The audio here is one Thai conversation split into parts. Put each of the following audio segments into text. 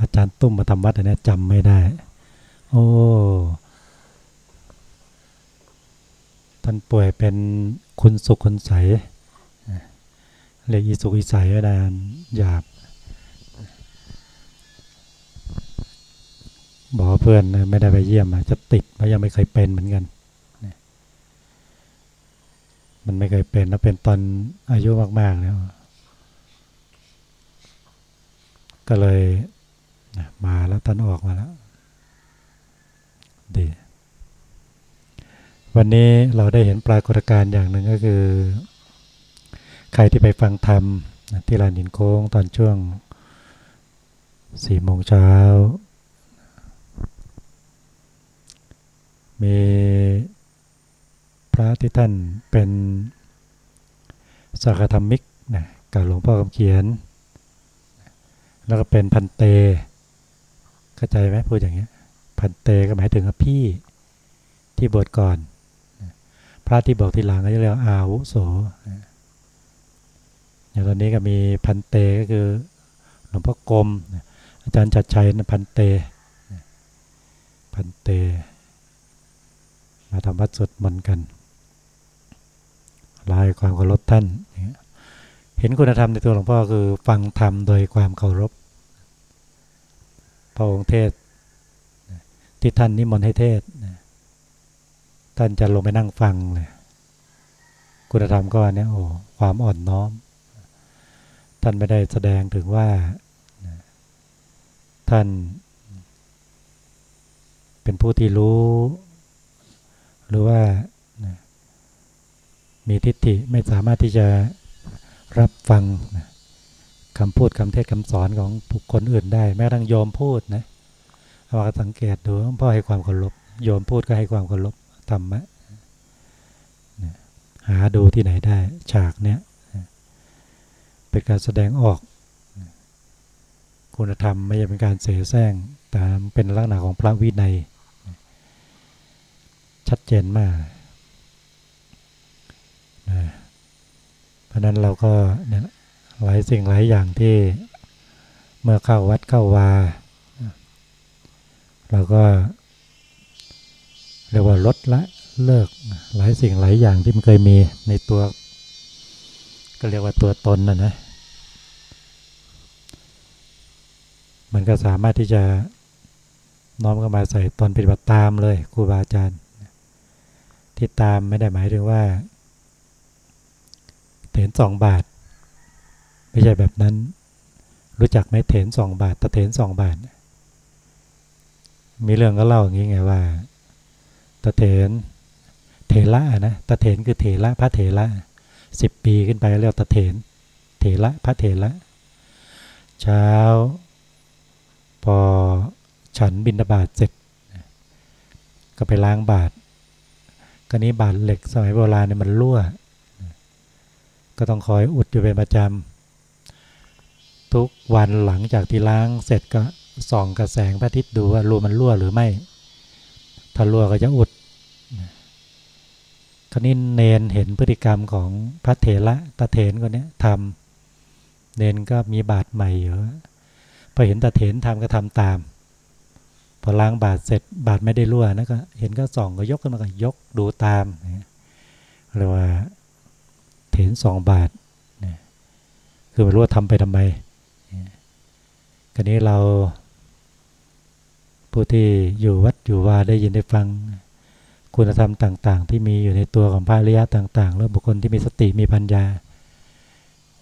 อาจารย์ตุ้มมาทำวัดอันนี้จำไม่ได้ โอ้ท่านป่วยเป็นคุณสุขคุณใสเรียกอีสุขอีใสก็ได้หยาบบอกเพื่อนไม่ได้ไปเยี่ยมจะติดเพราะยังไม่เคยเป็นเหมือนกันมันไม่เคยเป็นแล้วเป็นตอนอายุมาก ๆ แล้ว ก็เลย มาแล้วท่านออกมาแล้ว ดี วันนี้เราได้เห็นปรากฏการณ์อย่างหนึ่งก็คือ ใครที่ไปฟังธรรมที่ลานหินโค้งตอนช่วงสี่โมงเช้า มีพระที่ท่านเป็นสักธรรมิกนะกับหลวงพ่อคำเขียน แล้วก็เป็นพันเต เข้าใจไหมพูดอย่างเงี้ยพันเตก็หมายถึงพี่ที่บวชก่อน พระที่บอกทีหลังก็จะเรียกอาวุโสอย่างตอนนี้ก็มีพันเตก็คือหลวงพ่อกรมอาจารย์จัดชัยนะพันเตพันเต มาทำวัดสวดมนต์กันลายความเคารพท่าน เห็นคุณธรรมในตัวหลวงพ่อคือฟังธรรมโดยความเคารพ พระองค์เทศที่ท่านนิมนต์ให้เทศท่านจะลงไปนั่งฟังเลยคุณธรรมก็เนี่ยโอ้ความอ่อนน้อม ท่านไม่ได้แสดงถึงว่าท่านเป็นผู้ที่รู้ หรือว่ามีทิฏฐิไม่สามารถที่จะรับฟัง คำพูดคำเทศคำสอนของบุคคลอื่นได้แม้ทั้งโยมพูดนะเราสังเกตดูพ่อให้ความเคารพโยมพูดก็ให้ความเคารพธรรมะหาดูที่ไหนได้ฉากเนี้ยเป็นการแสดงออก คุณธรรมไม่ใช่เป็นการเสแสร้งแต่เป็นลักษณะของพระวินัย ชัดเจนมากนะเพราะนั้นเราก็เนี่ย หลายสิ่งหลายอย่างที่เมื่อเข้าวัดเข้าวาเราก็เรียกว่าลดละเลิกหลายสิ่งหลายอย่างที่มันเคยมีในตัว ก็เรียกว่าตัวตนนะนะ มันก็สามารถที่จะน้อมเข้ามาใส่ตนปฏิบัติตามเลยครูบาอาจารย์ ที่ตามไม่ได้หมายถึงว่าเถนสองบาท ไม่ใช่แบบนั้น รู้จักไหมเถนสองบาทตะเถนสองบาท มีเรื่องก็เล่าอย่างนี้ไงว่าตะเถนเถระนะตะเถนคือเถระพระเถระสิบปีขึ้นไปเรียกตะเถนเถระพระเถระเช้า พอฉันบินบาตเสร็จ ก็ไปล้างบาทก็นี้บาทเหล็กสมัยโบราณเนี่ยมันรั่ว ก็ต้องคอยอุดอยู่เป็นประจำ ทุกวันหลังจากที่ล้างเสร็จก็ส่องกระแสงพระอาทิตย์ดูว่ารูมันรั่วหรือไม่ ถ้ารั่วก็จะอุดคราวนี้เนนเห็นพฤติกรรมของพระเถระตาเถนคนนี้ทำเนนก็มีบาทใหม่อยู่พอเห็นตาเถนทำก็ทำตาม พอล้างบาทเสร็จบาทไม่ได้รั่วนะก็เห็นก็ส่องก็ยกขึ้นมาก็ยกดูตามเรียกว่าเถนสองบาทคือไม่รู้ว่าทำไปทำไม กรนี้เรา ผู้ที่อยู่วัดอยู่วาได้ยินได้ฟัง คุณธรรมต่าง ๆ ที่มีอยู่ในตัวของพระอริยะต่าง ๆ แล้วบุคคลที่มีสติมีปัญญา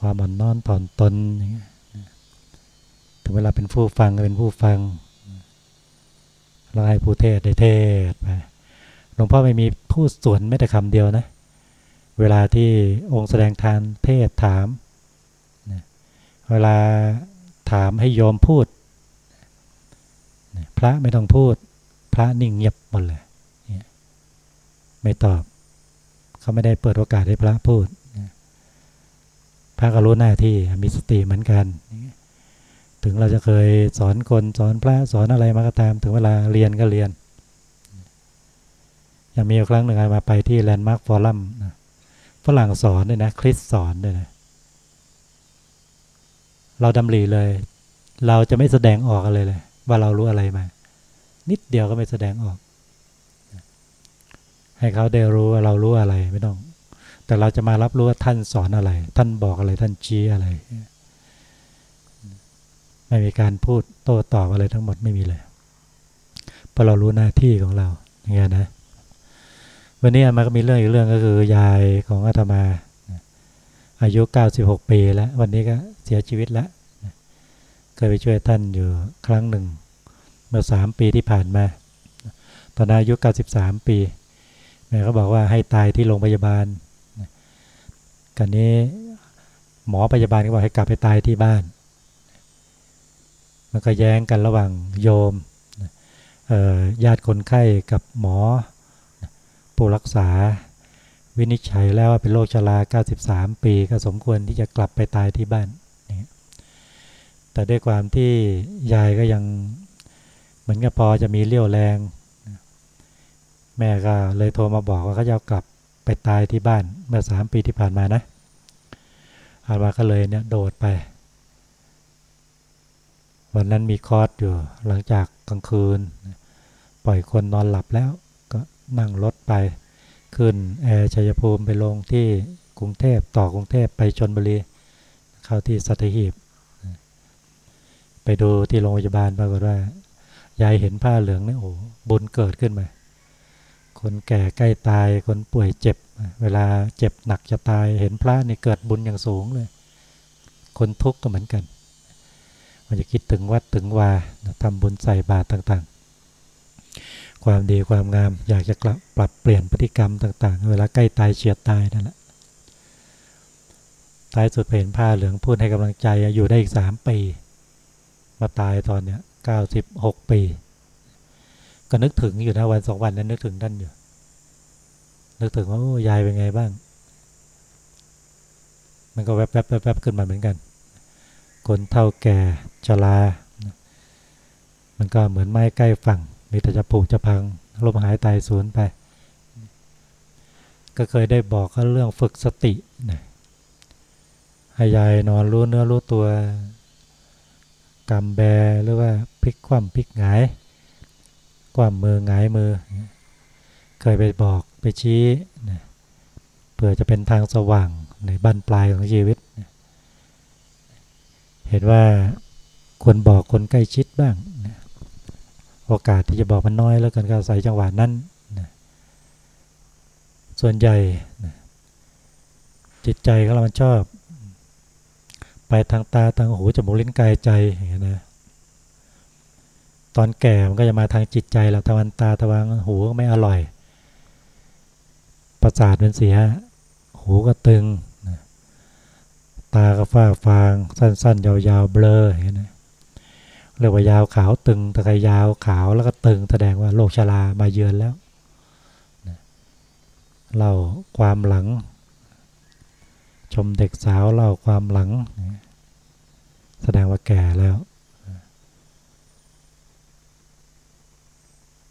ความอ่อนน้อมถ่อนตนถึงเวลาเป็นผู้ฟังก็เป็นผู้ฟังแล้วให้ผู้เทศได้เทศไปหลวงพ่อไม่มีพูดสวนไม่แต่คำเดียวนะ เวลาที่องค์แสดงทานเทศถาม เวลา ถามให้โยมพูด พระไม่ต้องพูด พระนิ่งเงียบหมดเลยไม่ตอบ เขาไม่ได้เปิดโอกาสให้พระพูดพระก็รู้หน้าที่มีสติเหมือนกัน ถึงเราจะเคยสอนคนสอนพระสอนอะไรมาก็ตาม ถึงเวลาเรียนก็เรียนย่างมีครั้งหนึ่งมาไปที่แลนด์มาร์คฟอรัมฝรั่งสอนด้วยนะ คริสสอนด้วยนะ เราดำรีเลย เราจะไม่แสดงออกอะไรเลย ว่าเรารู้อะไรมา นิดเดียวก็ไม่แสดงออก ให้เขาได้รู้ว่าเรารู้อะไรไม่ต้อง แต่เราจะมารับรู้ว่าท่านสอนอะไร ท่านบอกอะไรท่านชี้อะไร ไม่มีการพูดโต้ตอบอะไรทั้งหมดไม่มีเลยพราะเรารู้หน้าที่ของเราอย่างเงี้ยนะ วันนี้มันก็มีเรื่องอีกเรื่องก็คือยายของอาตมา อายุ 96 ปีแล้ว วันนี้ก็เสียชีวิตแล้วเคยไปช่วยท่านอยู่ครั้งหนึ่ง เมื่อสามปีที่ผ่านมา ตอนอายุ 93 ปีแม่ก็บอกว่าให้ตายที่โรงพยาบาลกันนี้หมอพยาบาลก็บอกให้กลับไปตายที่บ้าน มันก็แย้งกันระหว่างโยมญาติคนไข้กับหมอผู้รักษา วินิจฉัยแล้วว่าเป็นโรคชรา 93 ปีก็สมควรที่จะกลับไปตายที่บ้าน แต่ด้วยความที่ยายก็ยังเหมือนกับพอจะมีเลี้ยวแรง แม่ก็เลยโทรมาบอกว่าเขาจะกลับไปตายที่บ้าน เมื่อสามปีที่ผ่านมานะอามาก็เลยเนี่ยโดดไป วันนั้นมีคอร์สอยู่หลังจากกลางคืน ปล่อยคนนอนหลับแล้วก็นั่งรถไป ขึ้นแอร์ชัยภูมิไปลงที่กรุงเทพต่อกรุงเทพไปชนบุรีเข้าที่สัตหีบ ไปดูที่โรงพยาบาลปรากฏว่ายายเห็นผ้าเหลืองนี่โอ้บุญเกิดขึ้นมาคนแก่ใกล้ตายคนป่วยเจ็บ เวลาเจ็บหนักจะตายเห็นพระนี่เกิดบุญอย่างสูงเลย คนทุกข์ก็เหมือนกัน มันจะคิดถึงวัดถึงวาทำบุญใส่บาตรต่าง ความดีความงาม อยากจะกลับปรับเปลี่ยนพฤติกรรมต่าง ๆ เวลาใกล้ตายเฉียดตายนั่นแหละตายสุดเห็นผ้าเหลืองพูดให้กำลังใจอยู่ได้อีกสามปี มาตายตอนเนี้ยเก้าสิบหกปี ก็นึกถึงอยู่นะวันสองวันนั้นนึกถึงท่านอยู่ นึกถึงว่าโอ้ยายเป็นไงบ้าง มันก็แวบๆแวบๆขึ้นมาเหมือนกัน คนเท่าแก่ชรามันก็เหมือนไม้ใกล้ฝั่ง มีแต่จะผูกจะพังลมหายตายสูญไป ก็เคยได้บอกเขาเรื่องฝึกสตินะให้ยายนอนรู้เนื้อรู้ตัวกำแบหรือว่าพลิกคว่ำพลิกหงายคว่ำมือหงายมือ เคยไปบอกไปชี้นะเพื่อจะเป็นทางสว่างในบั้นปลายของชีวิตเห็นว่าควรบอกคนใกล้ชิดบ้างนะ โอกาสที่จะบอกมันน้อยแล้วกันก็ใส่จังหวะนั้นนะส่วนใหญ่นะจิตใจของเรามันชอบ ไปทางตาทางหูจมูกลิ้นกายใจอย่างนี้นะตอนแก่มันก็จะมาทางจิตใจเราทวันตาทวันหูก็ไม่อร่อย ประสาทเป็นเสีย หูก็ตึง ตาก็ฝ้าฟาง สั้นๆ ยาวๆ เบลออย่างนี้ เรียกว่ายาวขาวตึงตะไครยาวขาวแล้วก็ตึงแสดงว่าโรคชรามาเยือนแล้วเล่าความหลัง ชมเด็กสาวเล่าความหลัง แสดงว่าแก่แล้ว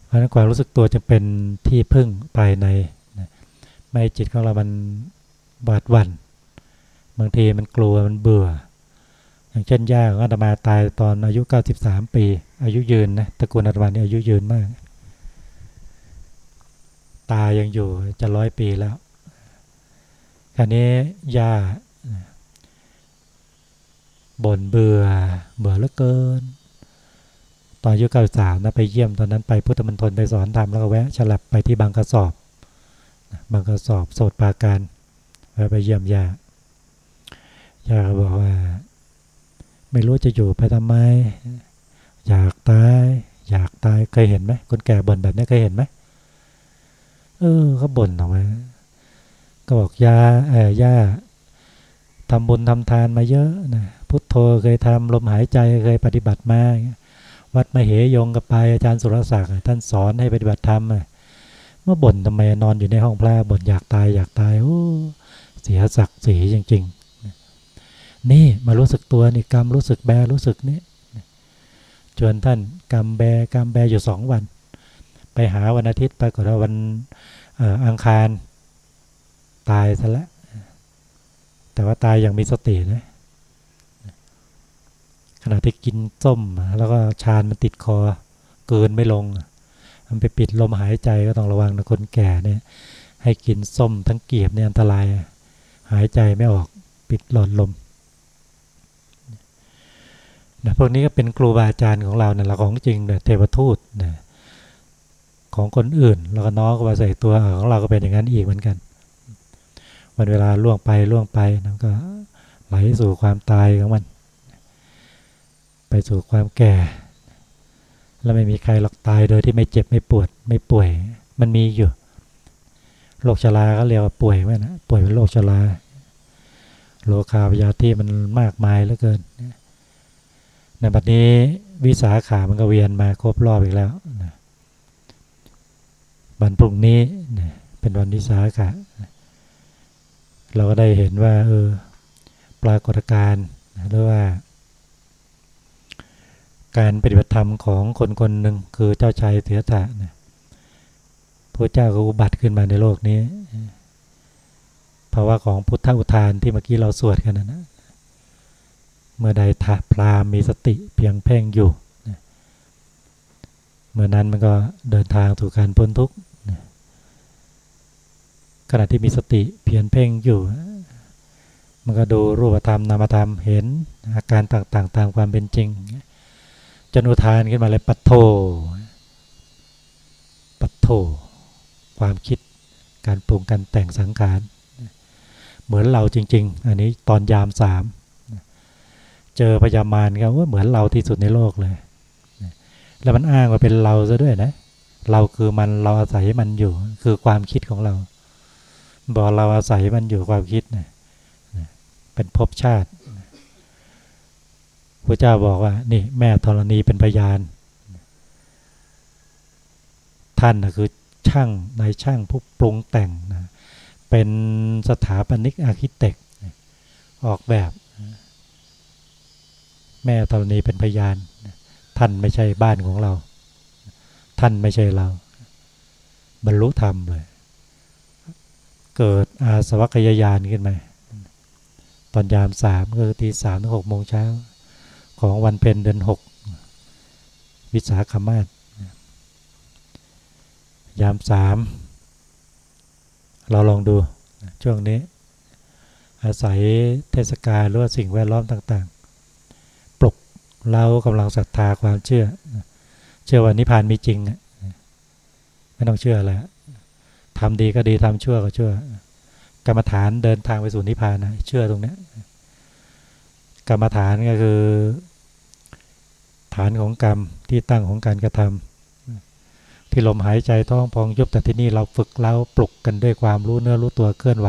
เพราะนั้นความรู้สึกตัวจะเป็นที่พึ่งภายในไม่จิตของเรามันบาดวัน บางทีมันกลัวมันเบื่อ อย่างเช่นย่าของอาตมาตายตอนอายุ 93 ปี อายุยืนนะตระกูลอาตมานี่อายุยืนมาก ตายังอยู่จะร้อยปีแล้ว คราวนี้ย่าบ่นเบื่อเบื่อเหลือเกิน ตอนอายุเก้าสามนะไปเยี่ยมตอนนั้นไปพุทธมณฑลไปสอนธรรมแล้วก็แวะฉลับไปที่บางกระสอบบางกระสอบโสดปาการแวะไปเยี่ยมย่าย่าก็บอกว่า ไม่รู้จะอยู่ไปทำไม อยากตาย อยากตายเคยเห็นไหมคนแก่บ่นแบบนี้เคยเห็นไหมเออเขาบ่นออกมาก็บอกยาเออย่าทำบุญทำทานมาเยอะนะพุทโธเคยทำลมหายใจเคยปฏิบัติมาวัดมเหยงกับไปอาจารย์สุรศักดิ์ท่านสอนให้ปฏิบัติธรรมเมื่อบ่นทำไมนอนอยู่ในห้องพระบ่นอยากตายอยากตายโอ้เสียศักดิ์ศรีจริง ๆ นี่มารู้สึกตัวนี่กรรมรู้สึกแบรู้สึกนี่จนท่านกรรมแบกรรมแบอยู่สองวัน ไปหาวันอาทิตย์ไปก่อนวันอังคารตายซะแล้วแต่ว่าตายอย่างมีสตินะขณะที่กินส้มแล้วก็ชานมันติดคอเกินไม่ลง มันไปปิดลมหายใจก็ต้องระวังนะคนแก่เนี่ย ให้กินส้มทั้งเกียบเนี่ยอันตราย หายใจไม่ออกปิดหลอดลม นะพวกนี้ก็เป็นครูบาอาจารย์ของเราเนี่ยเราของจริงเนี่ยเทวทูตนะของคนอื่นแล้วก็น้องก็มาใส่ตัวของเราก็เป็นอย่างนั้นอีกเหมือนกันวันเวลาล่วงไปล่วงไปนั่นก็ไหลสู่ความตายของมัน ไปสู่ความแก่ แล้วไม่มีใครหลอกตายโดยที่ไม่เจ็บไม่ปวดไม่ป่วย มันมีอยู่โรคชราก็เรียกว่าป่วยไหมนะป่วยเป็นโรคชราโลคาพยาธิมันมากมายเหลือเกิน ในบัดนี้วิสาขามันก็เวียนมาครบรอบอีกแล้วนะวันพรุ่งนี้นะเป็นวันวิสาขาเราก็ได้เห็นว่าเออปรากฏการณ์หรือว่า การปฏิบัติธรรมของคนคนหนึ่งคือเจ้าชายเสียถะนะพระเจ้าก็อุบัติขึ้นมาในโลกนี้ภาวะของพุทธอุทานที่เมื่อกี้เราสวดกันนะ เมื่อใดทพรามมีสติเพียงเพ่งอยู่นะเมื่อนั้นมันก็เดินทางถูกการพ้นทุกข์นะขณะที่มีสติเพียงเพ่งอยู่ มันก็ดูรูปธรรมนามธรรมเห็นอาการต่างๆ ตามความเป็นจริงจนอุทานขึ้นมาเลยปัทโทปัทโทความคิดการปรุงการแต่งสังขาร เหมือนเราจริง ๆ อันนี้ตอนยามสาม เจอพยามารก็ว่าเหมือนเราที่สุดในโลกเลย แล้วมันอ้างว่าเป็นเราซะด้วยนะ เราคือมันเราอาศัยมันอยู่ คือความคิดของเรา บอกเราอาศัยมันอยู่ความคิดนะเป็นภพชาติพระเจ้าบอกว่านี่แม่ธรณีเป็นพยาน ท่านนะคือช่างนายช่างผู้ปรุงแต่งนะเป็นสถาปนิกอาร์คิเต็กออกแบบ แม่ธรณีเป็นพยาน ท่านไม่ใช่บ้านของเรา ท่านไม่ใช่เรา บรรลุธรรมเลย เกิดอาสวัคยายานขึ้นมา ตอนยามสามก็คือตีสามถึงหกโมงเช้า ของวันเพ็ญเดือนหก วิสาขมาศยามสามเราลองดูช่วงนี้ อาศัยเทศกาลหรือว่าสิ่งแวดล้อมต่าง ๆ เรากำลังศรัทธาความเชื่อ เชื่อว่านิพพานมีจริงไม่ต้องเชื่อแล้วทำดีก็ดีทำชั่วก็ชั่ว กรรมฐานเดินทางไปสู่นิพพานนะเชื่อตรงนี้กรรมฐานก็คือ ฐานของกรรมที่ตั้งของการกระทำที่ลมหายใจท้องพองยุบแต่ที่นี่เราฝึกแล้วปลุกกันด้วยความรู้เนื้อรู้ตัวเคลื่อนไหว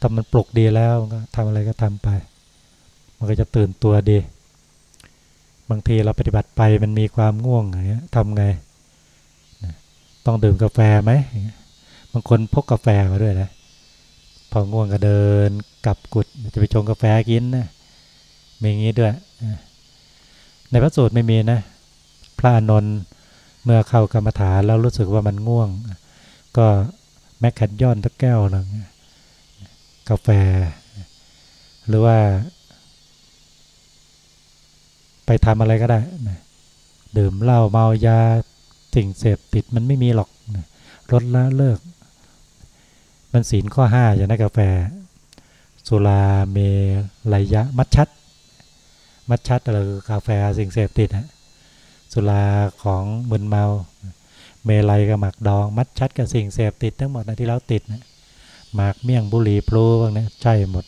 ถ้ามันปลุกดีแล้วก็ทำอะไรก็ทำไป มันก็จะตื่นตัวดี บางทีเราปฏิบัติไปมันมีความง่วงอย่างเงี้ยทำไง ต้องดื่มกาแฟไหม บางคนพกกาแฟมาด้วยนะ พอง่วงก็เดินกลับกุดจะไปชงกาแฟกินนะมีอย่างนี้ด้วย ในพระสูตรไม่มีนะ พระอนนท์เมื่อเข้ากรรมฐานแล้วรู้สึกว่ามันง่วง ก็แมคแคดย้อนตะแก้วหนึ่งกาแฟ หรือว่า ไปทำอะไรก็ได้ดื่มเหล้าเมายาสิ่งเสพติดมันไม่มีหรอกลดละเลิก มันศีลข้อห้าอย่างนั้นกาแฟ สุราเมลัยยะ มัดชัด มัดชัดอะไรคือกาแฟสิ่งเสพติดฮะสุราของมึนเมา เมลัยกับหมักดอง มัดชัดกับสิ่งเสพติดทั้งหมดนะที่เราติดนะหมากเมี่ยงบุหรี่พลูพวกนี้ใช่หมด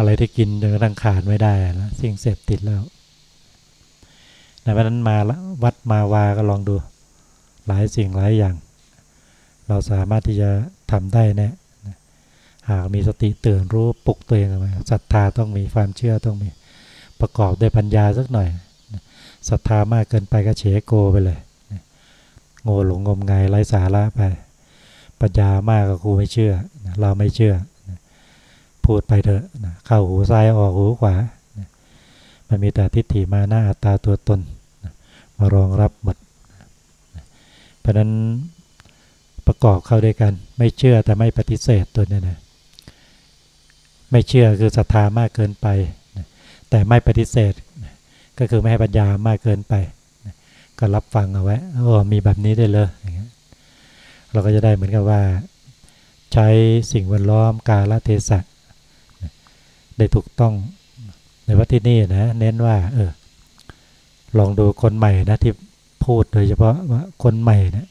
อะไรที่กินจนกระทั่งขาดไม่ได้แล้วสิ่งเสพติดแล้วในวันนั้นมาละวัดมาวาก็ลองดูหลายสิ่งหลายอย่าง เราสามารถที่จะทำได้แนะหากมีสติตื่นรู้ปลุกตัวเองมาศรัทธาต้องมีความเชื่อต้องมีประกอบด้วยปัญญาสักหน่อยศรัทธามากเกินไปก็เฉโกไปเลยโง่หลงงมงายไร้สาระไป ปัญญามากก็ครูไม่เชื่อ เราไม่เชื่อ พูดไปเถอะเข้าหูซ้ายออกหูขวามันมีแต่ทิฏฐิมาหน้าตาตัวตนมารองรับหมดเพราะนั้นประกอบเข้าด้วยกัน ไม่เชื่อแต่ไม่ปฏิเสธตัวนี้นะไม่เชื่อคือศรัทธามากเกินไปแต่ไม่ปฏิเสธก็คือไม่ให้ปัญญามากเกินไปก็รับฟังเอาไว้โอ้มีแบบนี้ได้เลยเราก็จะได้เหมือนกับว่า ใช้สิ่งแวดล้อมกาลเทศะ ได้ถูกต้อง ในวัดที่นี่นะเน้นว่า เออ ลองดูคนใหม่นะที่พูดโดยเฉพาะว่าคนใหม่นะ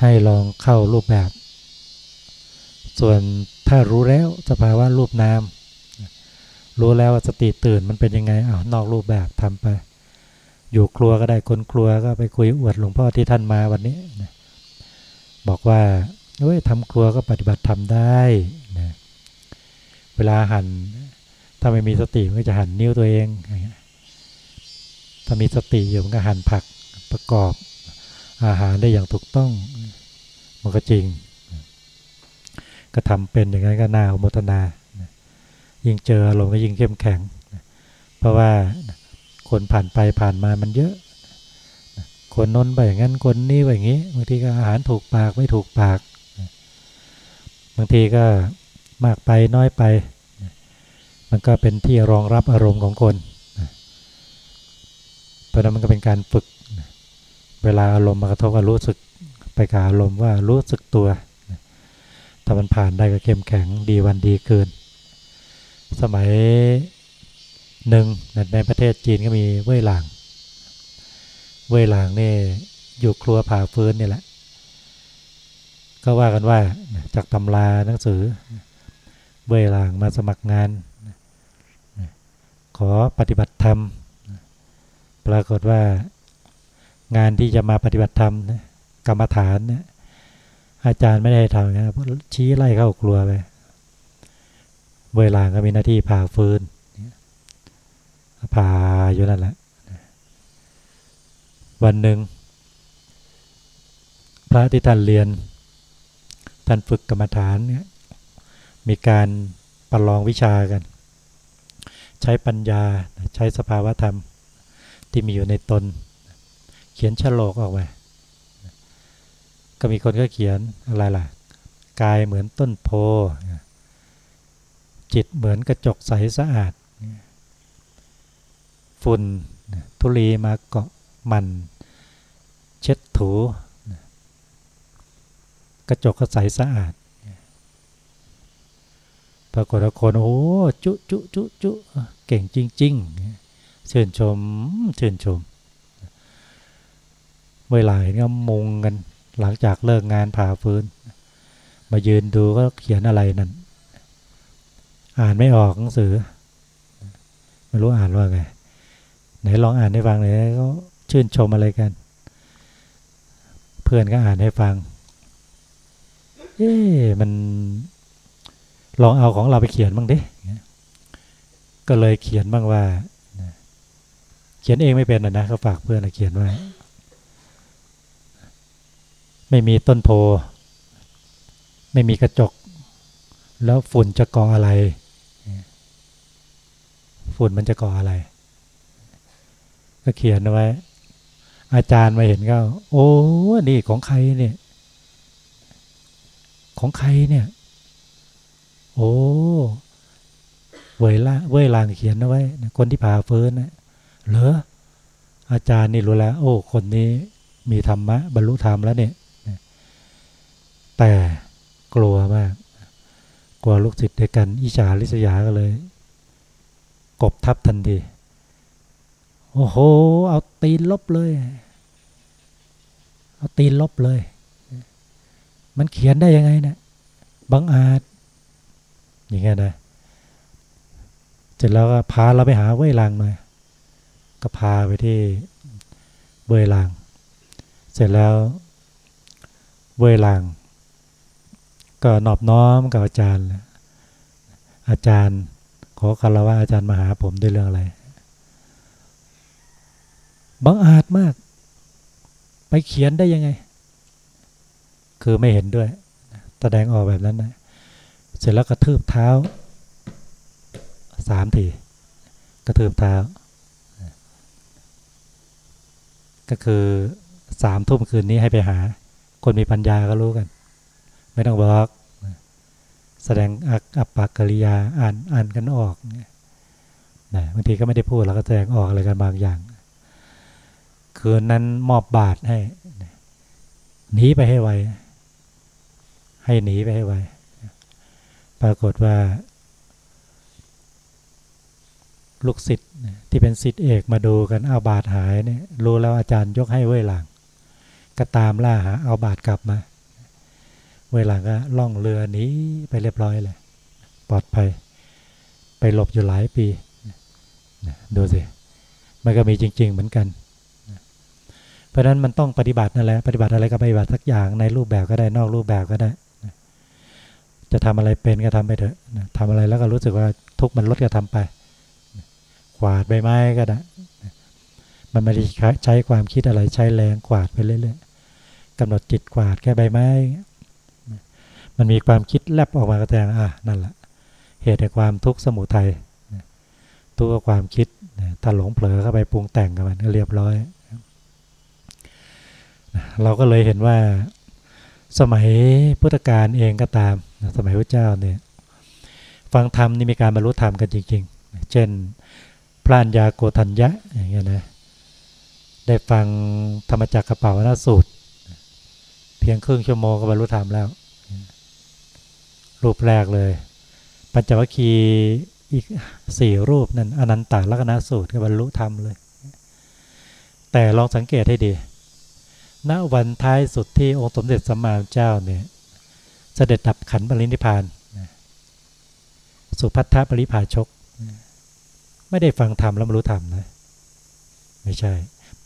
ให้ลองเข้ารูปแบบ ส่วนถ้ารู้แล้วสภาวะรูปนาม รู้แล้วว่าสติตื่นมันเป็นยังไงอ้าวนอกรูปแบบทำไป อยู่ครัวก็ได้คนครัวก็ไปคุยอวดหลวงพ่อที่ท่านมาวันนี้นะบอกว่าเฮ้ยทำครัวก็ปฏิบัติทำได้ เวลาหัน่นถ้าไม่มีสติมันก็จะหั่นนิ้วตัวเองถ้ามีสติอยู่มันก็หั่นผักประกอบอาหารได้อย่างถูกต้อง มันก็จริง ก็ทำเป็นอย่างนั้นก็น่าอมทนา ยิ่งเจออารมณ์ก็ยิ่งเข้มแข็ง เพราะว่าคนผ่านไปผ่านมามันเยอะ คนน้นไปอย่างนั้นคนนี้ไปอย่างนี้บางทีก็อาหารถูกปากไม่ถูกปาก บางทีก็ มากไปน้อยไป มันก็เป็นที่รองรับอารมณ์ของคนเพราะนั้นมันก็เป็นการฝึก เวลาอารมณ์มากระทบก็รู้สึกไปกับอารมณ์ว่ารู้สึกตัวถ้ามันผ่านได้ก็เข้มแข็งดีวันดีคืน สมัยหนึ่งในประเทศจีนก็มีเว่ยหลาง เว่ยหลางนี่อยู่ครัวผ่าฟื้นนี่แหละ ก็ว่ากันว่าจากตำราหนังสือ เว่ยหลางมาสมัครงาน ขอปฏิบัติธรรม ปรากฏว่างานที่จะมาปฏิบัติธรรมกรรมฐานเนี่ยอาจารย์ไม่ได้ทำนะชี้ไล่เข้าครัวไปเวลาก็มีหน้าที่ผ่าฟืนผ่าอยู่นั่นแหละ วันหนึ่ง พระที่ท่านเรียนท่านฝึกกรรมฐานเนี่ย มีการประลองวิชากัน ใช้ปัญญาใช้สภาวธรรมที่มีอยู่ในตน เขียนฉลกออกมาก็มีคนก็เขียนอะไรล่ะ กายเหมือนต้นโพ จิตเหมือนกระจกใสสะอาด ฝุ่นทุลีมาเกาะมันเช็ดถู กระจกก็ใสสะอาด ปรากฏคนโอ้จุจุจุจุเก่งจริงๆเชิญชมเชิญชมเวลาเห็นก็มุงกันหลังจากเลิกงานผ่าฟื้น มายืนดูก็เขียนอะไรนั่น อ่านไม่ออกหนังสือ ไม่รู้อ่านว่าไง ไหนลองอ่านให้ฟังหน่อยก็ชื่นชมอะไรกัน เพื่อนก็อ่านให้ฟัง เอ๊มัน ลองเอาของเราไปเขียนบ้างดิก็เลยเขียนบ้างว่า เขียนเองไม่เป็นนะเขาฝากเพื่อนเขียนไว้ไม่มีต้นโพ ไม่มีกระจก แล้วฝุ่นจะก่ออะไร ฝุ่นมันจะก่ออะไร ก็เขียนไว้ อาจารย์มาเห็นก็ โอ้ นี่ของใครเนี่ย ของใครเนี่ย โอ้เวยละเวยลางเขียนเอาไว้คนที่ผ่าเฟินนะเหรออาจารย์นี่รู้แล้ว โอ้ คนนี้มีธรรมะบรรลุธรรมแล้วเนี่ยแต่กลัวมาก กลัวลูกศิษย์ด้วยกัน อิจฉาริษยาก็เลย กบทับทันที โอ้โห เอาตีนลบเลย เอาตีนลบเลย มันเขียนได้ยังไงเนะี่ยบังอาจ อย่างเงี้ยนะเสร็จแล้วก็พาเราไปหาเว้ยลางมาก็พาไปที่เว้ยลาง เสร็จแล้วเว้ยลาง ก็นอบน้อมกับอาจารย์ อาจารย์ ขอคารวะอาจารย์มาหาผมด้วยเรื่องอะไรบังอาจมาก ไปเขียนได้ยังไง คือไม่เห็นด้วย แสดงออกแบบนั้นนะ เสร็จแล้วกระทืบเท้าสามทีกระทืบเท้า ก็คือสามทุ่มคืนนี้ให้ไปหา คนมีปัญญาก็รู้กัน ไม่ต้องบอก แสดงอัปปากริยาอ่านอ่านกันออกนะบางทีก็ไม่ได้พูดแล้วก็แสดงออกอะไรกันบางอย่าง คืนนั้นมอบบาทให้หนีไปให้ไวให้หนีไปให้ไว ปรากฏว่า ลูกศิษย์ที่เป็นศิษย์เอกมาดูกันเอาบาทหายเนี่ยรู้แล้วอาจารย์ยกให้เว้ยหลัง ก็ตามล่าหาเอาบาทกลับมา เวลาก็ล่องเรือหนีไปเรียบร้อยเลยปลอดภัย ไปหลบอยู่หลายปีดูสิมันก็มีจริง ๆ เหมือนกัน เพราะนั้นมันต้องปฏิบัตินั่นแหละ ปฏิบัติอะไรก็ปฏิบัติสักอย่างในรูปแบบก็ได้นอกรูปแบบก็ได้ จะทำอะไรเป็นก็ทำไปเถอะทำอะไรแล้วก็รู้สึกว่าทุกมันลดก็ทำไปกวาดใบไม้ก็ได้มันไม่ได้ใช้ความคิดอะไรใช้แรงกวาดไปเรื่อยๆกำหนดจิตกวาดแค่ใบไม้ มันมีความคิดแลบออกมากระแตงอะนั่นแหละเหตุแห่งความทุกข์สมุทัยทุกข์ความคิดถ้าหลงเผลอเข้าไปปรุงแต่งกับมันก็เรียบร้อย เราก็เลยเห็นว่าสมัยพุทธกาลเองก็ตามสมัยพระเจ้าเนี่ยฟังธรรมนี่มีการบรรลุธรรมกันจริงๆ เช่น พระัญญาโกธัญญะอย่างเงี้ยนะได้ฟังธรรมจักรกระเป๋าหน้าสูตร เพียงครึ่งชั่วโมงก็บรรลุธรรมแล้ว รูปแรกเลย ปัญจวัคคีอีกสี่รูปนั่นอนันตาลักนาสูตรก็บรรลุธรรมเลย แต่ลองสังเกตให้ดีณวันท้ายสุดที่องค์สมเด็จสัมมาสัมพุทธเจ้าเนี่ย เสด็จดับขันปรินิพานสุพัทธปริภาชก ไม่ได้ฟังธรรมแล้วบรรลุธรรมนะ ไม่ใช่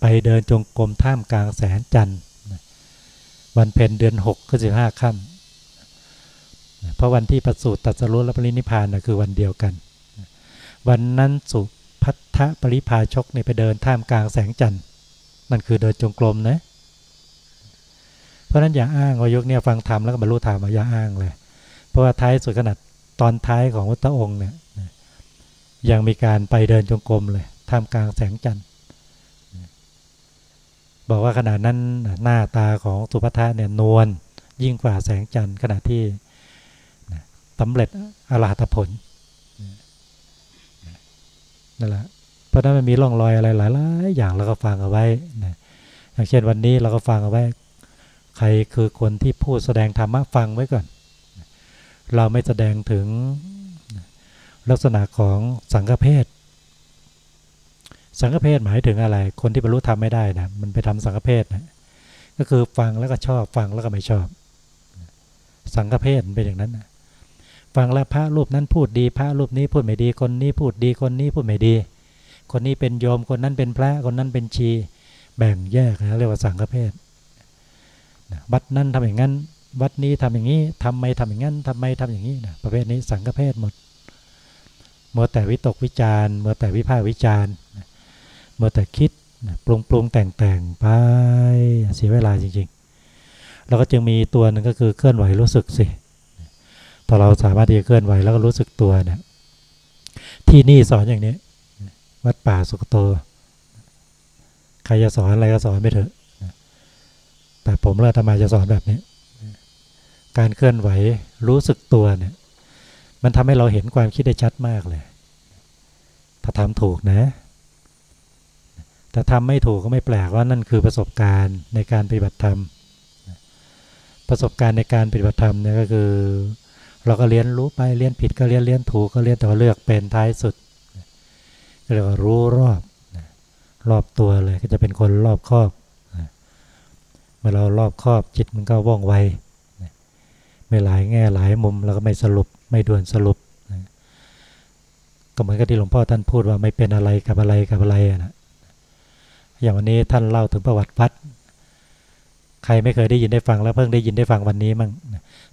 ไปเดินจงกรมท่ามกลางแสงจันทร์วันเพ็ญเดือนหกก็สิบห้าค่ำเพราะวันที่ประสูติตัสรุและปรินิพานนะคือวันเดียวกัน วันนั้นสุพัทธปริพาชกในไปเดินท่ามกลางแสงจันทร์นั่นคือเดินจงกรมนะ เพราะนั้นอย่าอ้างว่ายกเนี่ยฟังธรรมแล้วก็บรรลุธรรมอย่าอ้างเลย เพราะว่าท้ายสุดขนาดตอนท้ายของวัตองค์เนี่ยยังมีการไปเดินจงกรมเลยท่ามกลางแสงจันทร์บอกว่าขนาดนั้นหน้าตาของสุภัทเนี่ยนวลยิ่งกว่าแสงจันทร์ขณะที่สำเร็จอรหัตผลนั่นแหละเพราะนั้นมันมีร่องรอยอะไรหลาย ๆ อย่างเราก็ฟังเอาไว้นะอย่างเช่นวันนี้เราก็ฟังเอาไว้ ใครคือคนที่พูดแสดงธรรมะฟังไว้ก่อน เราไม่แสดงถึงลักษณะของสังฆเพศ สังฆเพศหมายถึงอะไร คนที่บรรลุธรรมไม่ได้นะ มันไปทำสังฆเพศนะก็คือฟังแล้วก็ชอบ ฟังแล้วก็ไม่ชอบ สังฆเพศเป็นอย่างนั้นนะฟังแล้วพระรูปนั้นพูดดี พระรูปนี้พูดไม่ดี คนนี้พูดดี คนนี้พูดไม่ดี คนนี้เป็นโยม คนนั้นเป็นพระ คนนั้นเป็นชี แบ่งแยกนะเรียกว่าสังฆเพศ วัดนั้นทำอย่างนั้น วัดนี้ทำอย่างนี้ทำไมทำอย่างนั้นทำไมทำอย่างนี้นะประเภทนี้สังฆเพศหมดเมื่อแต่วิตกวิจารเมื่อแต่วิพากษ์วิจารเมื่อแต่คิดปรุงปรุงแต่งแต่งไปเสียเวลาจริงๆ แล้วก็จึงมีตัวหนึ่งก็คือเคลื่อนไหวรู้สึกสิพอเราสามารถที่จะเคลื่อนไหวแล้วก็รู้สึกตัวเนี่ยที่นี่สอนอย่างนี้ วัดป่าสุกโต ใครจะสอนอะไรก็สอนไปเถอะ แต่ผมเลือทำไมจะสอนแบบนี้ การเคลื่อนไหวรู้สึกตัวเนี่ย มันทำให้เราเห็นความคิดได้ชัดมากเลย ถ้าทำถูกนะ แต่ทำไม่ถูกก็ไม่แปลกว่านั่นคือประสบการณ์ในการปฏิบัติธรรม ประสบการณ์ในการปฏิบัติธรรมเนี่ยก็คือ เราก็เรียนรู้ไปเรียนผิดก็เรียนเรียนถูกก็เรียนแต่ว่าเลือกเป็นท้ายสุดเรียกว่ารู้รอบรอบตัวเลยก็จะเป็นคนรอบครอบ เมื่อเรารอบครอบจิตมันก็ว่องไวไม่หลายแง่หลายมุมเราก็ไม่สรุปไม่ด่วนสรุปก็เหมือนกับที่หลวงพ่อท่านพูดว่าไม่เป็นอะไรกับอะไรกับอะไรนะอย่างวันนี้ท่านเล่าถึงประวัติวัด ใครไม่เคยได้ยินได้ฟังแล้วเพิ่งได้ยินได้ฟังวันนี้มั่ง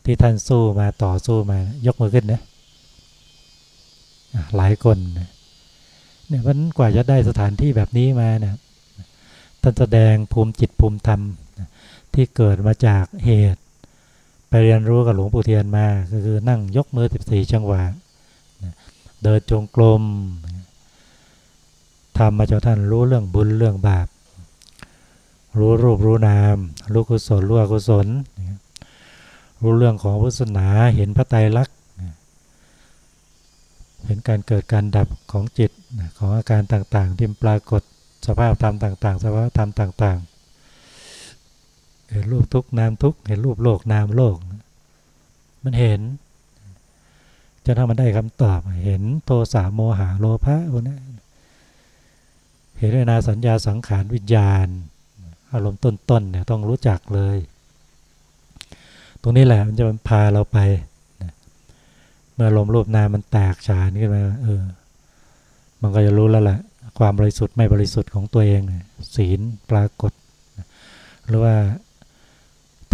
ที่ท่านสู้มาต่อสู้มายกมือขึ้นนะหลายคนเนี่ยวันกว่าจะได้สถานที่แบบนี้มาเนี่ยท่านแสดงภูมิจิตภูมิธรรม ที่เกิดมาจากเหตุ ไปเรียนรู้กับหลวงปู่เทียนมาคือนั่งยกมือ 14 จังหวะเดินจงกรมทำมาจนท่านรู้เรื่องบุญเรื่องบาป รู้รูปรู้นามรู้กุศลรู้อกุศล รู้เรื่องของพุทธศาสนาเห็นพระไตรลักษณ์เห็นการเกิดการดับของจิตของอาการต่างๆที่ปรากฏสภาพธรรมต่าง ๆ สภาพธรรมต่าง ๆ เห็นรูปทุกนามทุกเห็นรูปโลกนามโลก มันเห็นจนถ้ามันได้คำตอบ เห็นโทสะโมหะโลภะพวกนี้เห็นนาสัญญาสังขารวิญญาณ อารมณ์ต้นๆเนี่ยต้องรู้จักเลย ตรงนี้แหละมันจะพาเราไปเมื่อลมรูปนามมันแตกฉานขึ้นมาเออ มันก็จะรู้แล้วแหละความบริสุทธิ์ไม่บริสุทธิ์ของตัวเอง ศีลปรากฏ หรือว่า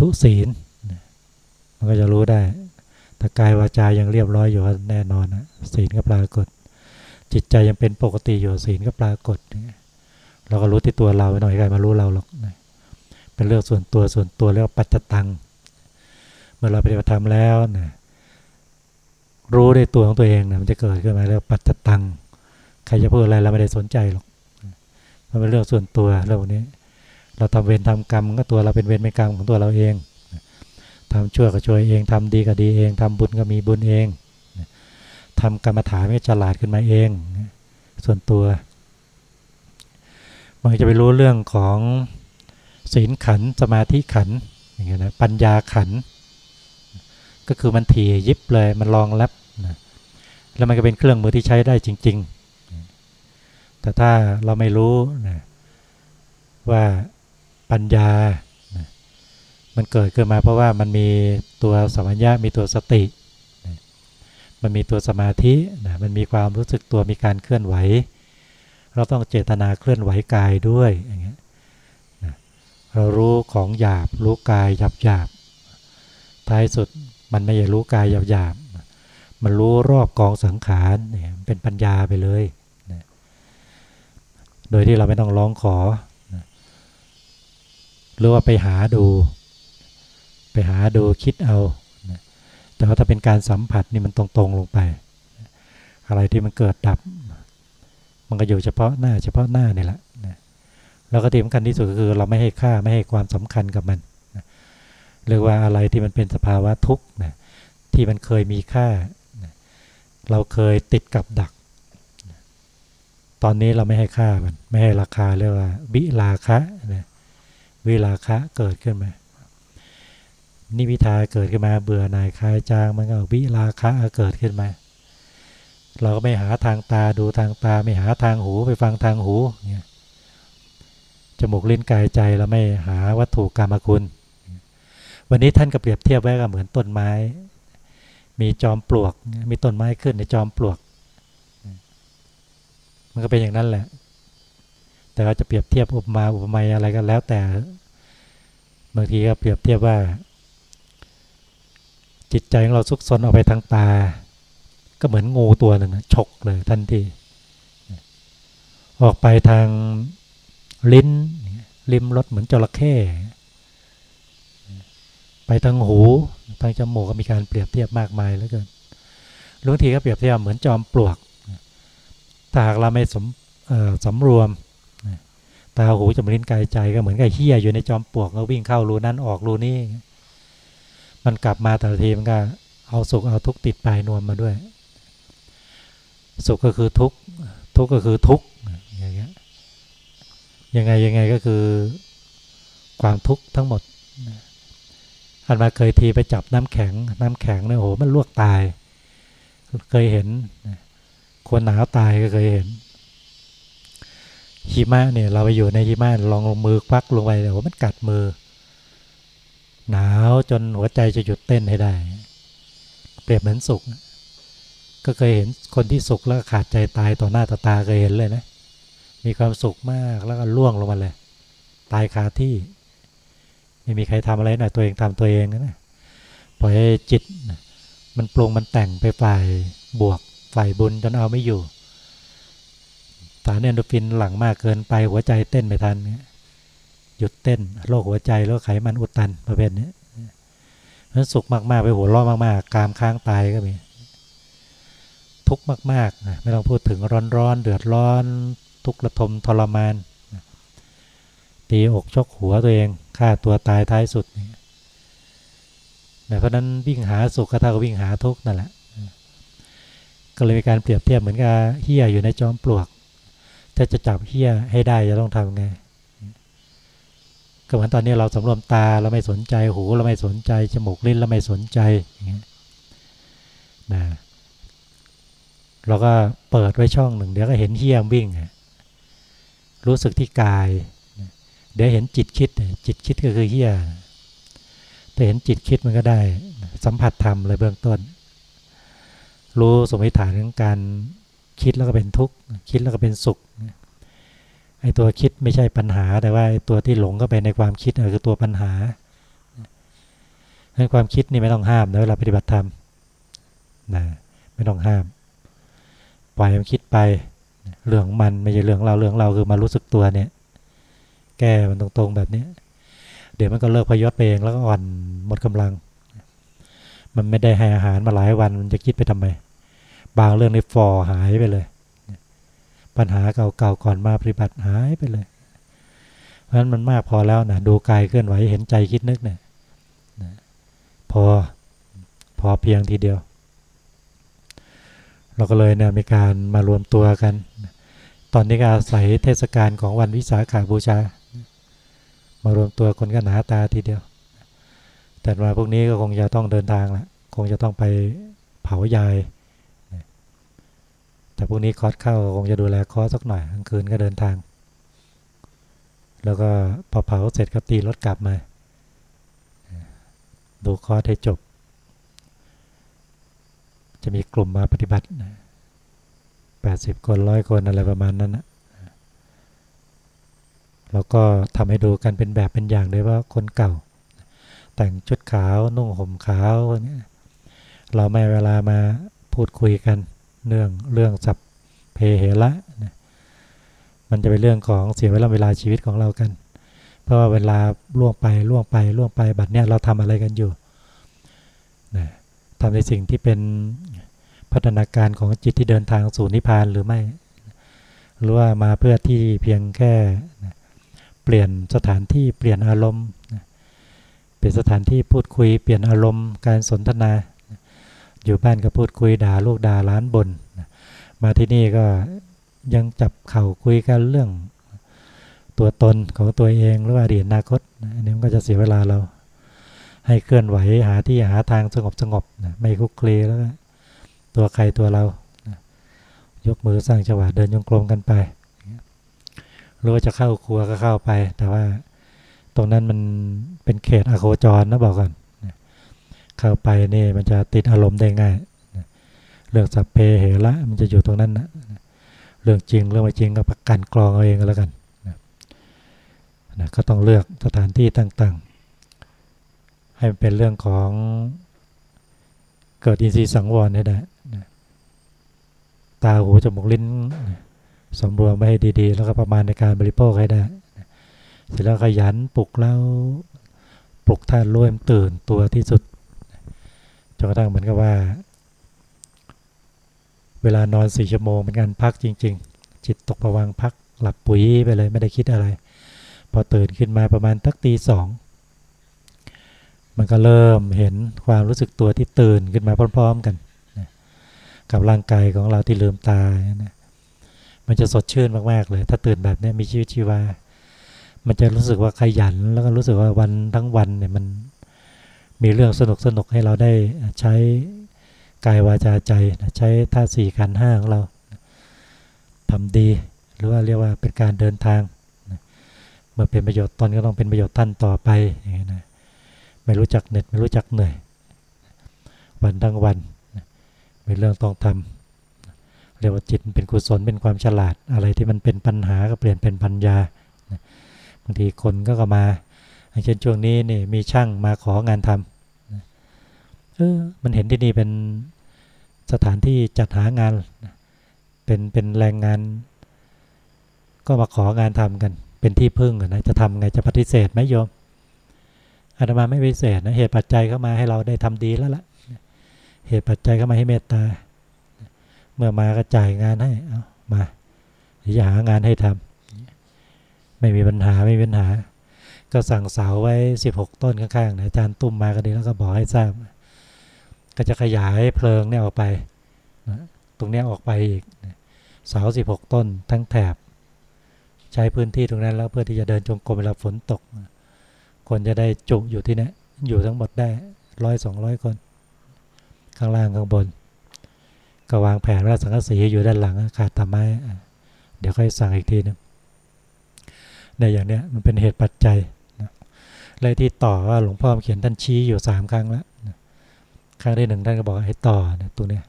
ทุศีลมันก็จะรู้ได้แต่กายวาจายังเรียบร้อยอยู่แน่นอนนะศีลก็ปรากฏ จิตใจยังเป็นปกติอยู่ศีลก็ปรากฏ เราก็รู้ที่ตัวเราหน่อยใครมารู้เราหรอกเป็นเรื่องส่วนตัวส่วนตัวเรียกว่าปัจจตัง เมื่อเราปฏิบัติธรรมแล้วนะรู้ในตัวของตัวเองนะมันจะเกิดขึ้นมาแล้วปัจจตัง ใครจะพูดอะไรเราไม่ได้สนใจหรอกมันเป็นเรื่องส่วนตัวเรื่องนี้ เราทำเวรทำกรรมก็ตัวเราเป็นเวรเป็นกรรมของตัวเราเองทำชั่วก็ช่วยเองทำดีก็ดีเองทำบุญก็มีบุญเองทำกรรมฐานไม่ฉลาดขึ้นมาเอง ส่วนตัวมันจะไปรู้เรื่องของศีลขันสมาธิขันอย่างเงี้ยนะปัญญาขัน ก็คือมันถี่ยิบเลยมันรองรับนะแล้วมันก็เป็นเครื่องมือที่ใช้ได้จริง ๆ แต่ถ้าเราไม่รู้นะว่า ปัญญา มันเกิดขึ้นมาเพราะว่ามันมีตัวสัมผัญญามีตัวสติ มันมีตัวสมาธินะมันมีความรู้สึกตัวมีการเคลื่อนไหว เราต้องเจตนาเคลื่อนไหวกายด้วยอย่างเงี้ยเรารู้ของหยาบรู้กายหยาบหยาบท้ายสุดมันไม่ใช่รู้กายหยาบๆมันรู้รอบกองสังขารเนี่ยเป็นปัญญาไปเลย โดยที่เราไม่ต้องร้องขอ หรือว่าไปหาดู ไปหาดูคิดเอาแต่ว่าถ้าเป็นการสัมผัสนี่มันตรงๆลงไป อะไรที่มันเกิดดับ มันก็อยู่เฉพาะหน้า เฉพาะหน้านี่แหละแล้วก็ที่สำคัญที่สุดก็คือเราไม่ให้ค่าไม่ให้ความสำคัญกับมันหรือว่าอะไรที่มันเป็นสภาวะทุกข์นะที่มันเคยมีค่า เราเคยติดกับดัก ตอนนี้เราไม่ให้ค่ามัน ไม่ให้ราคาเรียกว่าวิลาคะนะ วิลาคะเกิดขึ้นมา นิวิทาเกิดขึ้นมาเบื่อหน่ายคลายจางมันก็วิลาคะเกิดขึ้นมา เราก็ไม่หาทางตาดูทางตาไม่หาทางหูไปฟังทางหูเนี่ยจมูกลิ้นกายใจเราไม่หาวัตถุกรรมคุณ วันนี้ท่านก็เปรียบเทียบไว้กับเหมือนต้นไม้ มีจอมปลวก มีต้นไม้ขึ้นในจอมปลวก มันก็เป็นอย่างนั้นแหละ แต่เราจะเปรียบเทียบอุปมาอุปไมยอะไรกันแล้วแต่ บางทีก็เปรียบเทียบว่า จิตใจของเราซุกซนออกไปทางตา ก็เหมือนงูตัวหนึ่งฉกเลยทันทีออกไปทางลิ้นริมรถเหมือนจระเข้ไปทางหูทางจมูกก็มีการเปรียบเทียบมากมายแล้วกันบางทีก็เปรียบเทียบเหมือนจอมปลวกถ้าหากเราไม่สมสำรวม ตาหูจมูกลิ้นกายใจก็เหมือนกับเฮียอยู่ในจอมปลวกแล้ววิ่งเข้ารูนั้นออกรูนี้มันกลับมาแต่ละทีมันก็เอาสุขเอาทุกข์ติดปลายนวลมาด้วย สุขก็คือทุกข์ทุกข์ก็คือทุกข์อย่างเงี้ยยังไงยังไงก็คือความทุกข์ทั้งหมดอันมาเคยทีไปจับน้ำแข็ง น้ำแข็งเนี่ยโหมันลวกตาย เคยเห็นคนหนาวตายก็เคยเห็น หิมะเนี่ย เราไปอยู่ในหิมะลองลงมือควักลงไปแต่ว่ามันกัดมือ หนาวจนหัวใจจะหยุดเต้นให้ได้ เปรียบเหมือนสุกก็เคยเห็นคนที่สุกแล้วขาดใจตายต่อหน้าต่อตาเคยเห็นเลยนะ มีความสุขมากแล้วก็ล่วงลงมาเลย ตายคาที่ ไม่มีใครทำอะไรหน่อยตัวเองทำตัวเองนะปล่อยให้จิต มันปรุงมันแต่งไปฝ่ายบวกฝ่ายบุญจนเอาไม่อยู่ สารเอนโดฟินหลั่งมากเกินไปหัวใจเต้นไม่ทันหยุดเต้นโรคหัวใจโรคไขมันอุดตันประเภทนี้นั้นสุขมากๆไปหัวร้อนมากๆ กามค้างตายก็มีทุกข์มากๆนะไม่ต้องพูดถึงร้อนๆเดือดร้อน ทุกข์ระทมทรมานตีอกชกหัวตัวเองฆ่าตัวตายท้ายสุดเนี่ยเพราะนั้นวิ่งหาสุขก็เท่ากับวิ่งหาทุกข์นั่นแหละก็เลยมีการเปรียบเทียบเหมือนกับเฮียอยู่ในจอมปลวก ถ้าจะจับเฮี้ยให้ได้จะต้องทำไงก็เหมือนตอนนี้เราสำรวมตาเราไม่สนใจหูเราไม่สนใจจมูกลิ้นเราไม่สนใจอย่างเงี้ยนะเราก็เปิดไว้ช่องหนึ่ง เดี๋ยวก็เห็นเฮี้ยมวิ่งรู้สึกที่กาย เดี๋ยวเห็นจิตคิด จิตคิดก็คือเฮี้ยแต่เห็นจิตคิดมันก็ได้ สัมผัสธรรมเลยเบื้องต้น รู้สมมติฐานของการ คิดแล้วก็เป็นทุกข์คิดแล้วก็เป็นสุขไอ้ตัวคิดไม่ใช่ปัญหาแต่ว่าไอ้ตัวที่หลงก็ไปในความคิดคือตัวปัญหาให้ความคิดนี่ไม่ต้องห้ามนะเวลาปฏิบัติธรรมนะไม่ต้องห้าม ปล่อยมันคิดไปเรื่องมันไม่ใช่เรื่องเราเรื่องเราคือมารู้สึกตัวเนี่ย แก้มันตรงๆแบบนี้เดี๋ยวมันก็เลิกพยศไปเองแล้วก็อ่อนหมดกำลัง มันไม่ได้ให้อาหารมาหลายวันมันจะคิดไปทำไม บางเรื่องในฟอหายไปเลย ปัญหาเก่าๆก่อนมาปฏิบัติหายไปเลย เพราะฉะนั้นมันมากพอแล้วนะดูกายเคลื่อนไหวเห็นใจคิดนึกเนี่ยพอพอเพียงทีเดียว เราก็เลยเนี่ยมีการมารวมตัวกัน ตอนนี้ก็อาศัยเทศกาลของวันวิสาขาบูชา มารวมตัวคนก็หนาตาทีเดียว แต่มาพวกนี้ก็คงจะต้องเดินทางละคงจะต้องไปเผายาย แต่พวกนี้คอสเข้าคงจะดูแลคอสสักหน่อยกลางคืนก็เดินทาง แล้วก็พอเผาเสร็จก็ตีรถกลับมา ดูคอสให้จบ จะมีกลุ่มมาปฏิบัติแปดสิบคนร้อยคนอะไรประมาณนั้นนะแล้วก็ทำให้ดูกันเป็นแบบเป็นอย่างเลยว่าคนเก่า แต่งชุดขาวนุ่งห่มขาวเนี่ยเราไม่เวลามาพูดคุยกัน เรื่องเรื่องสับเพเหระนะมันจะเป็นเรื่องของเสียเวลาเวลาชีวิตของเรากัน เพราะว่าเวลาล่วงไปล่วงไปล่วงไปบัดเนี้ยเราทำอะไรกันอยู่นะทำในสิ่งที่เป็นพัฒนาการของจิตที่เดินทางสู่นิพพานหรือไม่ หรือว่ามาเพื่อที่เพียงแค่เปลี่ยนสถานที่เปลี่ยนอารมณ์ เปลี่ยนสถานที่พูดคุยเปลี่ยนอารมณ์การสนทนา อยู่บ้านก็พูดคุยด่าลูกด่าล้านบนมาที่นี่ก็ยังจับเข่าคุยกันเรื่อง ตัวตนของตัวเองหรืออดีตอนาคตอันนี้มันก็จะเสียเวลาเรา ให้เคลื่อนไหวหาที่หาทางสงบสงบนะไม่คุกคลีแล้วก็ตัวใครตัวเรานะยกมือสร้างจังหวะเดินยงกลมกันไปหรือว่าจะเข้าครัวก็เข้าไป แต่ว่าตรงนั้นมันเป็นเขตอโคจรนะบอกก่อน เข้าไปนี่มันจะติดอารมณ์ได้ง่ายเรื่องสัพเพเหระมันจะอยู่ตรงนั้นนะเรื่องจริงเรื่องไม่จริงก็ประกันกรองเอาเองก็แล้วกันนะก็ต้องเลือกสถานที่ต่างให้เป็นเรื่องของเกิดอินทรีย์สังวรให้ได้ตาหูจมูกลิ้นสมรวมไว้ให้ดีๆ แล้วก็ประมาณในการบริโภคให้ได้เสร็จแล้วขยันปลุกแล้วปลุกท่านร่วมตื่นตัวที่สุด นกระทั่งเหมือนกับว่า เวลานอนสี่ชั่วโมงเป็นการพักจริง ๆ จิตตกประวังพักหลับปุ๋ยไปเลยไม่ได้คิดอะไร พอตื่นขึ้นมาประมาณตักตีสองมันก็เริ่มเห็นความรู้สึกตัวที่ตื่นขึ้นมาพร้อม ๆ กันนะกับร่างกายของเราที่ลืมตานะมันจะสดชื่นมากๆเลย ถ้าตื่นแบบนี้มีชีวิตชีวา มันจะรู้สึกว่าขยันแล้วก็รู้สึกว่าวันทั้งวันเนี่ยมัน มีเรื่องสนุกสนุกให้เราได้ใช้กายวาจาใจใช้ท่าสี่ขันห้าของเราทำดี หรือว่าเรียกว่าเป็นการเดินทางเมื่อเป็นประโยชน์ตนก็ต้องเป็นประโยชน์ท่านต่อไปอย่างนี้นะไม่รู้จักเหน็ดไม่รู้จักเหนื่อย วันทั้งวันมีเรื่องต้องทำเรียกว่าจิตเป็นกุศลเป็นความฉลาด อะไรที่มันเป็นปัญหาก็เปลี่ยนเป็นปัญญาบางทีคนก็ก็มาเช่นช่วงนี้นี่มีช่างมาของานทำเออมันเห็นที่นี่เป็นสถานที่จัดหางาน เป็นเป็นแรงงาน ก็มาของานทำกัน เป็นที่พึ่งนะจะทำไงจะปฏิเสธไหมโยมอาตมาไม่วิเศษนะเหตุปัจจัยเข้ามาให้เราได้ทำดีแล้วละ่ะเหตุปัจจัยเข้ามาให้เมตตา เมื่อมาก็จ่ายงานให้เอามาอย่าหางานให้ทำไม่มีปัญหาไม่มีปัญหา ก็สั่งเสาไว้สิบหกต้นข้างๆนะอาจารย์ตุ้มมาก็ดีแล้วก็บอกให้ทราบ ก็จะขยายเพลิงเนี่ยออกไปตรงนี้ออกไปอีกเสาสิบหกต้นทั้งแถบ ใช้พื้นที่ตรงนั้นแล้วเพื่อที่จะเดินจงกรมเวลาฝนตก คนจะได้จุอยู่ที่นี้อยู่ทั้งหมดได้ร้อยสองร้อยคน ข้างล่างข้างบน ก็วางแผนว่าสังกะสีอยู่ด้านหลังขาดตาไม้เดี๋ยวค่อยสั่งอีกทีนึงในอย่างเนี้ยมันเป็นเหตุปัจจัยเลยที่ต่อว่าหลวงพ่อเขียนท่านชี้อยู่สามครั้งแล้วนะ ครั้งที่หนึ่งท่านก็บอกให้ต่อนะตรงเนี้ย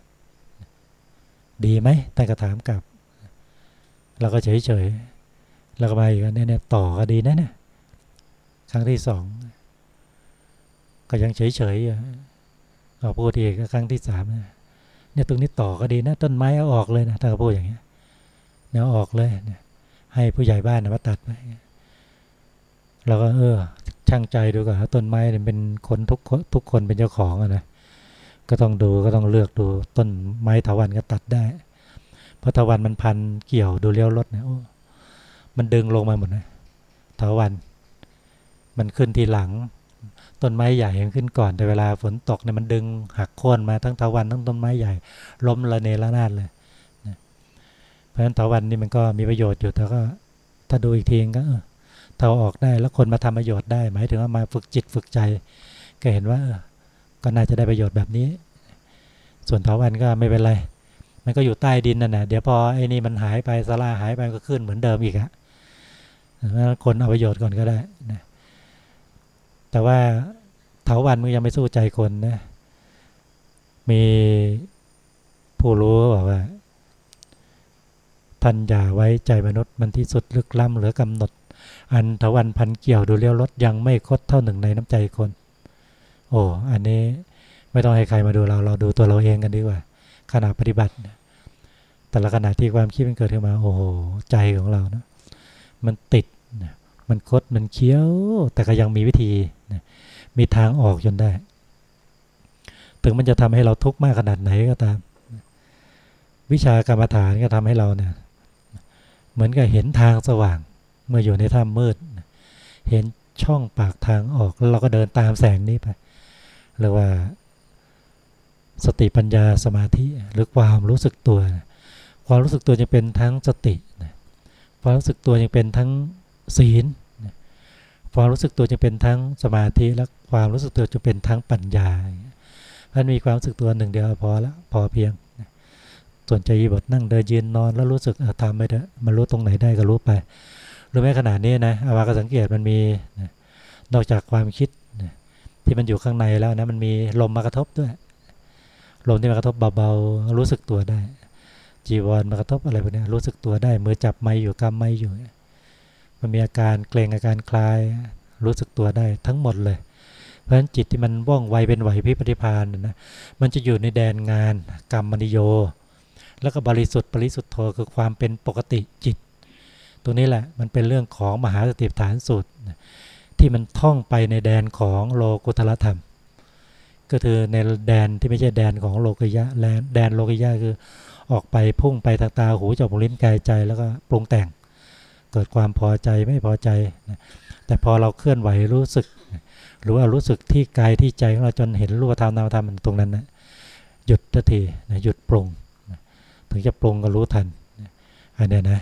ดีไหมท่านก็ถามกลับเราก็เฉยเฉยเราก็มาอีกเนี่ยเนี่ยต่อก็ดีนะเนี่ยครั้งที่สองก็ยังเฉยเฉยก็พูดอีกครั้งที่สามเนี่ยตรงนี้ต่อก็ดีนะต้นไม้เอาออกเลยนะถ้าเขาพูดอย่างเงี้ยเนี่ยออกเลยเนี่ยให้ผู้ใหญ่บ้านนะมาตัดไปเราก็เออช่างใจดูก่อนต้นไม้เนี่ยเป็นคนทุกคนทุกคนเป็นเจ้าของอะนะ ก็ต้องดูก็ต้องเลือกดูต้นไม้ถาวันก็ตัดได้ เพราะถาวันมันพันเกี่ยวดูเลี้ยวรถเนี่ยโอ้มันดึงลงมาหมดนะถาวัน มันขึ้นทีหลัง ต้นไม้ใหญ่มันขึ้นก่อนแต่เวลาฝนตกเนี่ยมันดึงหักโค่นมาทั้งถาวันทั้งต้นไม้ใหญ่ล้มระเนระนาดเลยเพราะฉะนั้นถาวันนี่มันก็มีประโยชน์อยู่แต่ก็ ถ้าดูอีกทีก็เออเทาออกได้แล้วคนมาทำประโยชน์ได้ หมายถึงว่ามาฝึกจิตฝึกใจ ก็เห็นว่า ก็น่าจะได้ประโยชน์แบบนี้ ส่วนเถาวันก็ไม่เป็นไร มันก็อยู่ใต้ดินนั่นแหะเดี๋ยวพอไอ้นี่มันหายไปสลาหายไปก็ขึ้นเหมือนเดิมอีกอะคนเอาประโยชน์ก่อนก็ได้นะแต่ว่าเถาวันมันยังไม่สู้ใจคนนะมีผู้รู้บอกว่าท่านอย่าไว้ใจมนุษย์มันที่สุดลึกล้ำเหลือกำหนด อันทวันพันเกี่ยวดูเลี้ยวรถยังไม่คดเท่าหนึ่งในน้ำใจคน อ้อันนี้ไม่ต้องให้ใครมาดูเรา เราดูตัวเราเองกันดีกว่าขณะปฏิบัติ แต่ละขณะที่ความคิดมันเกิดขึ้นมา โอ้โหใจของเรานะมันติดมันคดมันเคี้ยว แต่ก็ยังมีวิธีมีทางออกจนได้ ถึงมันจะทำให้เราทุกข์มากขนาดไหนก็ตาม วิชากรรมฐานก็ทำให้เราเนี่ยเหมือนกับเห็นทางสว่าง เมื่ออยู่ในถ้ำมืด เห็นช่องปากทางออกแล้วเราก็เดินตามแสงนี้ไป หรือว่า สติปัญญาสมาธิหรือความรู้สึกตัว ความรู้สึกตัวจะเป็นทั้งสติความรู้สึกตัวยังเป็นทั้งศีลความรู้สึกตัวจะเป็นทั้งสมาธิและความรู้สึกตัวจะเป็นทั้งปัญญามันมีความรู้สึกตัวหนึ่งเดียวพอล้วพอเพียง ส่วนใจบทนั่งเดินยืนนอนแล้วรู้สึกทำไปเถอะมันรู้ตรงไหนได้ก็รู้ไปรู้ไหมขนาดนี้นะอาวาก็สังเกตมันมีนอกจากความคิด ที่มันอยู่ข้างในแล้วนะมันมีลมมากระทบด้วย ลมที่มากระทบเบาๆรู้สึกตัวได้ จีวรมากระทบอะไรพวกนี้รู้สึกตัวได้มือจับไม้อยู่กำไม้อยู่ มันมีอาการเกรงอาการคลาย รู้สึกตัวได้ทั้งหมดเลย เพราะฉะนั้นจิตที่มันว่องไวเป็นไหวพิปฏิพานนะมันจะอยู่ในแดนงานกรรมมณิโย แล้วก็บริสุทธิ์บริสุทธิ์โทคือความเป็นปกติจิต ตัวนี้แหละมันเป็นเรื่องของมหาสติปัฏฐานสูตร ที่มันท่องไปในแดนของโลกุตละธรรม ก็คือในแดนที่ไม่ใช่แดนของโลกิยะแดนโลกิยะคือออกไปพุ่งไปทางตาหูจมูกลิ้นกายใจแล้วก็ปรุงแต่ง เกิดความพอใจไม่พอใจ แต่พอเราเคลื่อนไหวรู้สึก หรือว่ารู้สึกที่กายที่ใจของเราจนเห็นรูปธรรมนามธรรมตรงนั้นนะหยุดทันทีหยุดปรุงถึงจะปรุงก็รู้ทันอันนี้นะ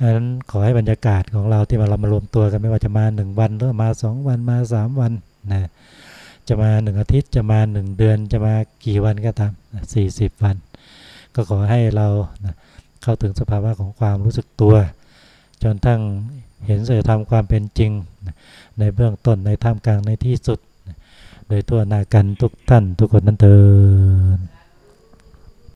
อันนั้นขอให้บรรยากาศของเราที่มาเรามารวมตัวกันไม่ว่าจะมาหนึ่งวันหรือมาสองวันมาสามวันนะจะมาหนึ่งอาทิตย์จะมาหนึ่งเดือนจะมากี่วันก็ตามสี่สิบวัน ก็ขอให้เรานะเข้าถึงสภาวะของความรู้สึกตัว จนทั้งเห็นเสื่อทำความเป็นจริง ในเบื้องต้นในท่ามกลางในที่สุด โดยตัวนากันทุกท่านทุกคนนั้นเติน